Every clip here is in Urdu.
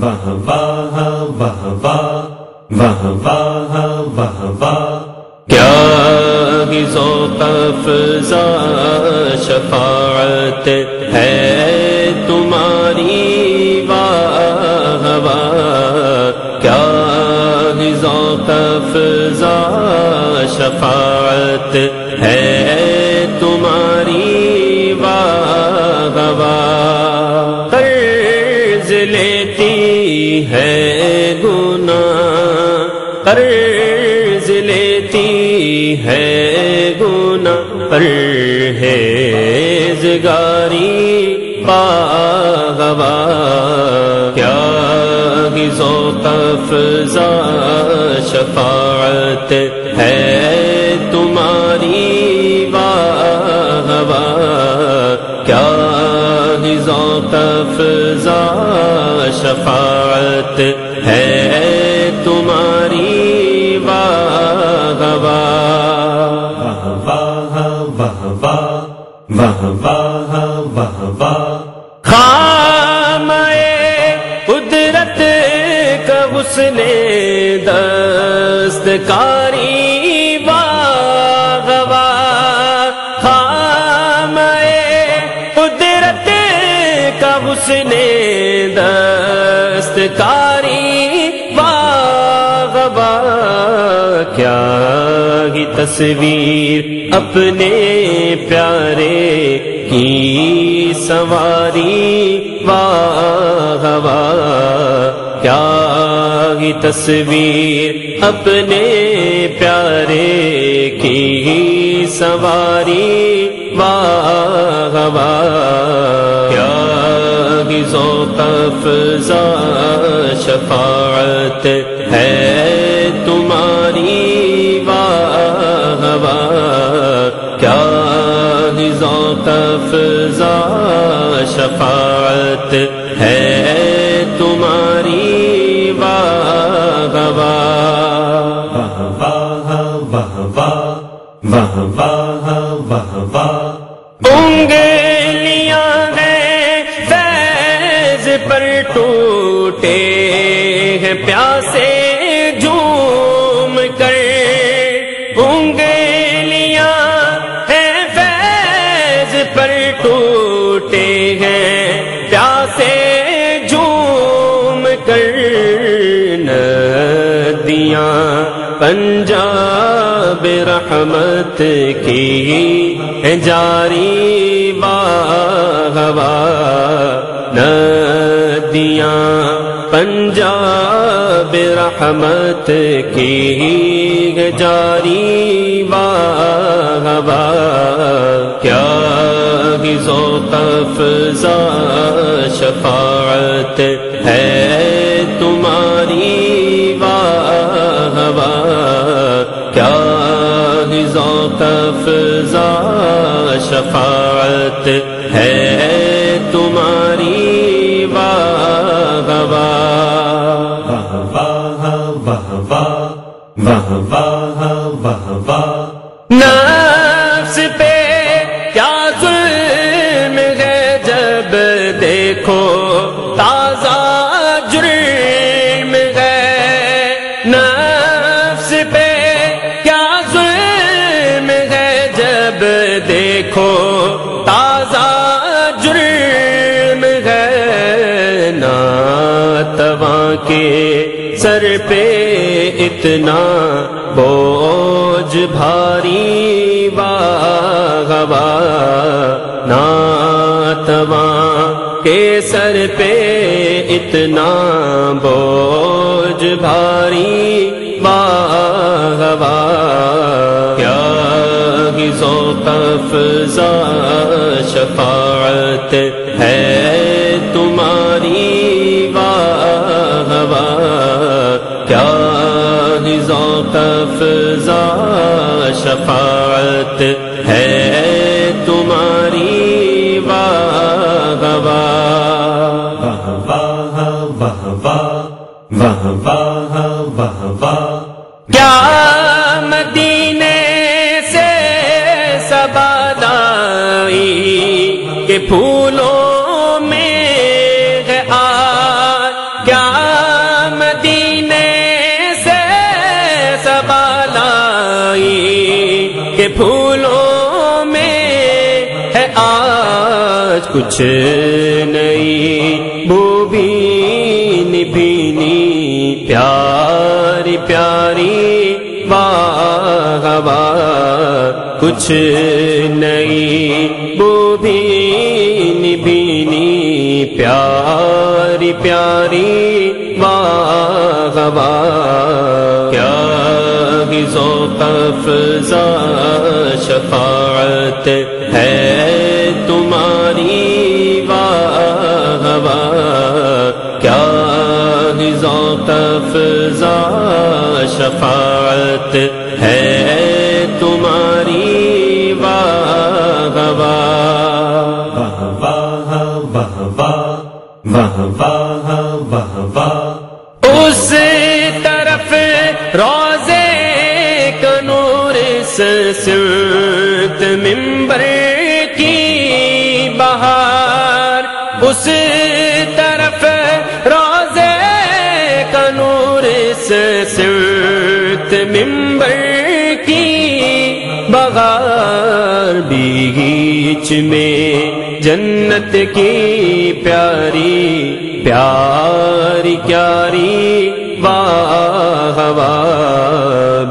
واہ واہ واہ واہ واہ واہ واہ واہ کیا ہی ذوق افزا شفاعت ہے تمہاری واہ واہ کیا ہی ذوق افزا شفاعت ہے ہے گناہ، قرض لیتی ہے گنا پر ہے زگاری پاغوا کیا ہی ذوق افزا شفاعت ہے افزا شفاعت ہے تمہاری واہ واہ واہ واہ واہ واہ واہ واہ واہ خام قدرت کا حسن دستکاری دستکاری واہ واہ کیا ہی تصویر اپنے پیارے کی سواری واہ کیا ہی تصویر اپنے پیارے کی سواری واہ واہ کیا ہی ذوق افزا شفاعت ہے تمہاری واہ ہوا کیا ہی ذوق افزا شفاعت ہے ہیں پیاسے جھوم کر ندیاں، پنجاب رحمت کی ہے جاری واہ ندیاں، پنجاب رحمت کی جاری واہ کیا ہی ذوق افزا شفاعت ہے تمہاری واہ واہ کیا ہی ذوق افزا شفاعت ہے تمہاری واہ واہ واہ واہ واہ واہ واہ واہ دیکھو، تازہ جرم ہے ناتواں کے سر پہ اتنا بوجھ بھاری واہ واہ ناتواں کے سر پہ اتنا بوجھ بھاری واہ واہ کیا ذوق شفاعت ہے تمہاری واہوا کیا ذوق فضا شفاعت ہے تمہاری واہ واہ واہ واہ واہ واہ واہ کیا ہے آج کچھ نئی بوبی نبینی پیاری پیاری واہ واہ کچھ نئی بوبی نبینی پیاری پیاری واہ واہ کیا ذوق افزا شفاعت ہے تمہاری واہ واہ۔ کیا ذوق افزا شفاعت ہے سلط ممبر کی بہار، اس طرف روزے کنور سلط ممبر کی بغار بیچ میں جنت کی پیاری پیاری پیاری، واہ واہ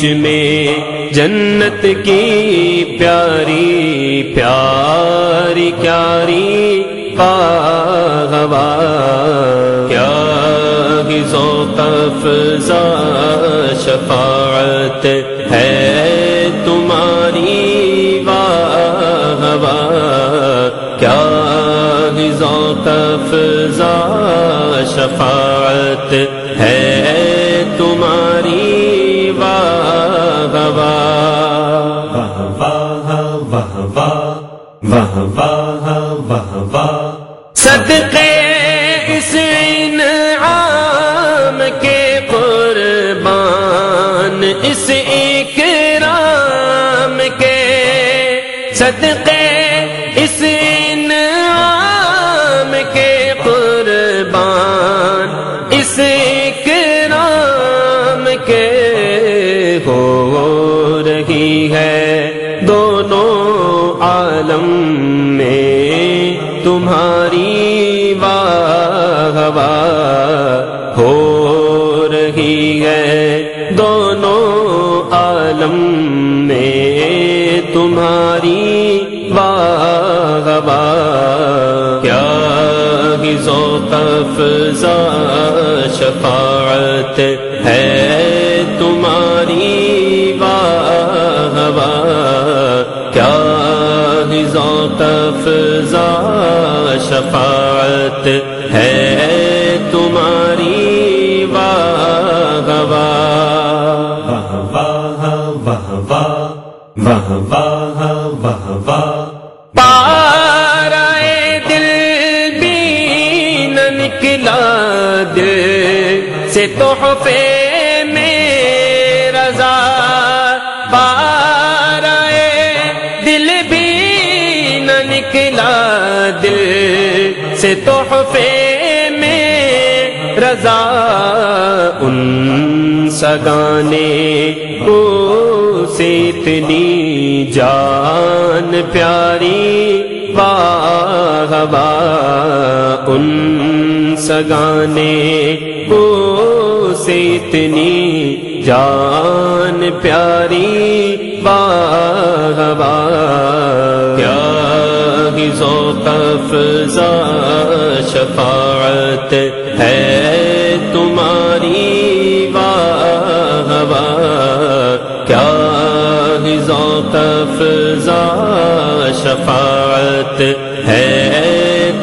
بیچ میں جنت کی پیاری پیاری پیاری واہ واہ کیا ہی ذوق افزا، شفاعت ہے تمہاری واہ واہ کیا ہی ذوق افزا، شفاعت ہے صدقے اس انعام کے قربان اس اکرام کے صدقے اس واہ واہ ہو رہی ہے دونوں عالم میں تمہاری واہ واہ کیا ہی ذوق افزا شفاعت ہے تمہاری واہ واہ کیا ہی ذوق افزا شفاعت ہے تمہاری واہ واہ واہ واہ واہ واہ واہ واہ واہ نکلا دل سے تحفے میں رضا ان سگانے کو سے اتنی جان پیاری واہ واہ ان سگانے کو سے اتنی جان پیاری واہ واہ افزا شفاعت ہے تمہاری واہ کیا ہی ذوق افزا شفاعت ہے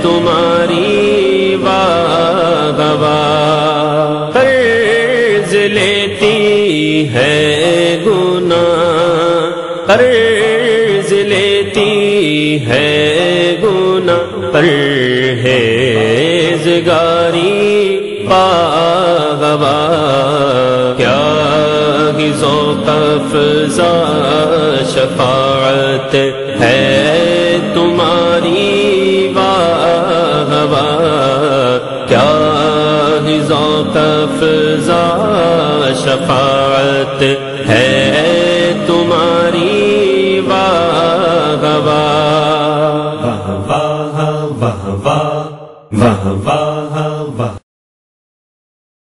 تمہاری واہ واہ قرض لیتی ہے گنا قرض دیتی ہے گنا پر ہے زگاری پاغوا کیا ذوق افزا شفاعت ہے تمہاری؟ واغوا کیا ذوق افزا شفاعت واہ